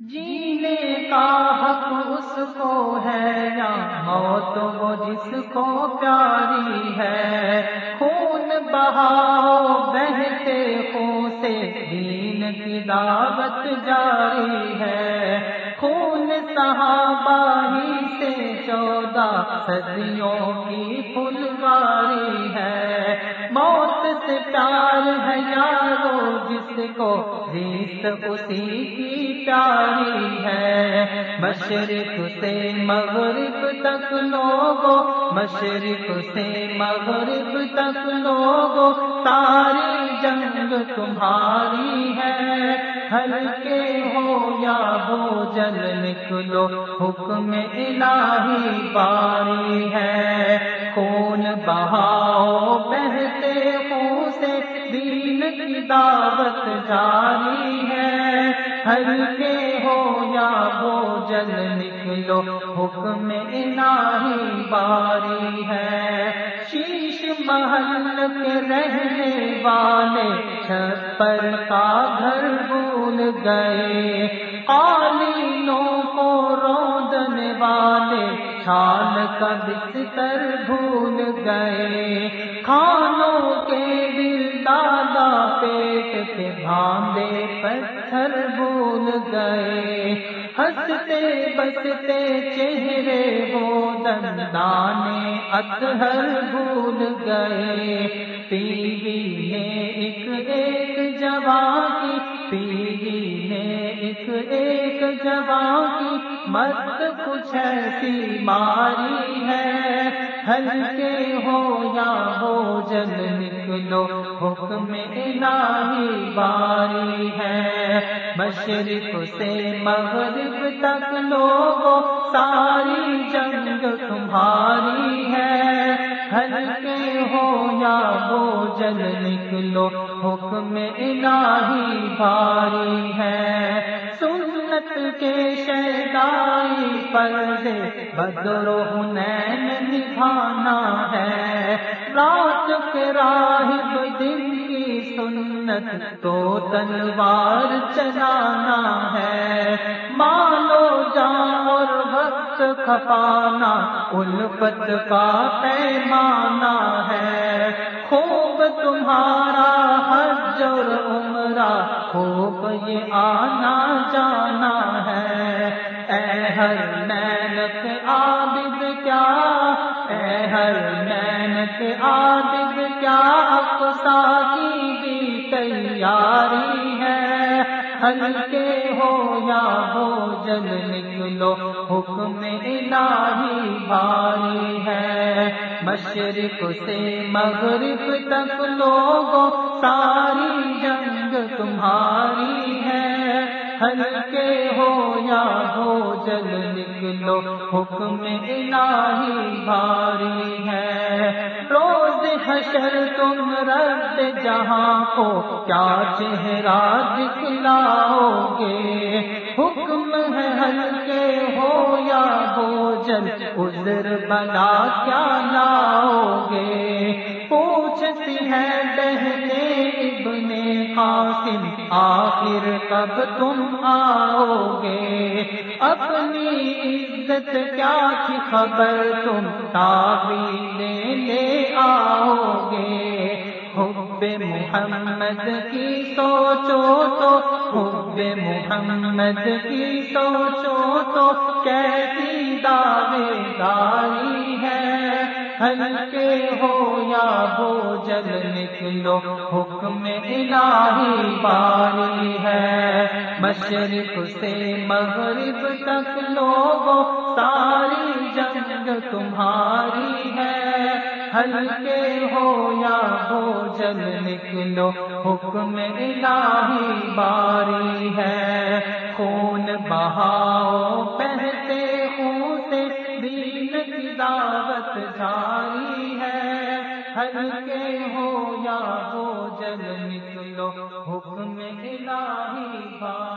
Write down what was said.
جینے کا حق اس کو ہے یا موت وہ جس کو پیاری ہے؟ خون بہاؤ، بہتے خون سے دین کی دعوت جاری ہے۔ خون صحابہ ہی سے چودہ صدیوں کی پھلواری ہے۔ موت سے پیار ہے یارو جس کو ریت اسی کی پیاری ہے۔ مشرق سے مغرب تک لوگو مشرق سے مغرب تک لوگو ساری جنگ تمہاری ہے۔ ہلکے ہو یا ہو جل نکلو، حکم الہی باری ہے۔ خون بہاؤ بہتے خون سے دین کی دعوت جاری ہے۔ ہلکے ہو یا ہو جل نکلو، حکم الہی باری ہے۔ شیش محل کے رہنے والے چھپر کا گھر بھول گئے۔ قالینوں کو رودن والے، چھال کا بستر بھول گئے۔ کھانوں پتھر بھول گئے۔ ہنستے بستے چہرے وہ دندانے اتہر بھول گئے۔ پیوی نے ایک ایک جوان کی پیوی نے ایک ایک جوان کی مت کچھ ایسی ماری ہے ہلکے ہو یا ہو جل نکلو، حکم الہی باری ہے۔ مشرق سے مغرب تک لوگو ساری جنگ تمہاری ہے۔ ہلکے ہو یا ہو جل نکلو، حکم الہی باری ہے۔ سنت کے شیدائی پر بدر حنین نبھانا ہے۔ رات کے راہب دن کی سنت تو تلوار چلانا ہے۔ مانو جان اور وقت کھپانا، الفت کا پیمانا ہے۔ خوب تمہارا خوب یہ آنا جانا ہے۔ اے ہر نینک عابد کیا؟ اے ہر نینک عابد کیا؟ اقصا کی بھی تیاری ہے۔ ہلکے ہو یا ہو جل نکلو، حکم الہی بھاری ہے مشرق سے مغرب تک لوگوں، ساری جنگ تمہاری ہے۔ ہلکے ہو یا ہو، جل نکلو، حکم الہی بھاری ہے۔ روز حشر تم رد جہاں کو، کیا چہرہ دکھلاؤ گے؟ حکم ہے ہلکے ہو یا ہو جل عذر بلا کیا لاؤ گے پوچھتی ہے بہنے ابن قاسم، آخر کب تم آؤ گے اپنی عزت کیا کی خبر تم تعبیر لے آؤ گے حب محمد کی سوچو تو، حب محمد کی سوچو تو، کیسی دعوے داری ہے؟ ہلکے ہو یا ہو جل نکلو، حکم الہی باری ہے۔ مشرق سے مغرب تک لوگوں ساری جنگ تمہاری ہے۔ ہلکے ہو یا ہو جل نکلو، حکم الہی باری ہے۔ خون بہاؤ پہتے خون سے دین کی دعوت جاری ہے۔ ہلکے ہو یا ہو جل نکلو، حکم الہی باری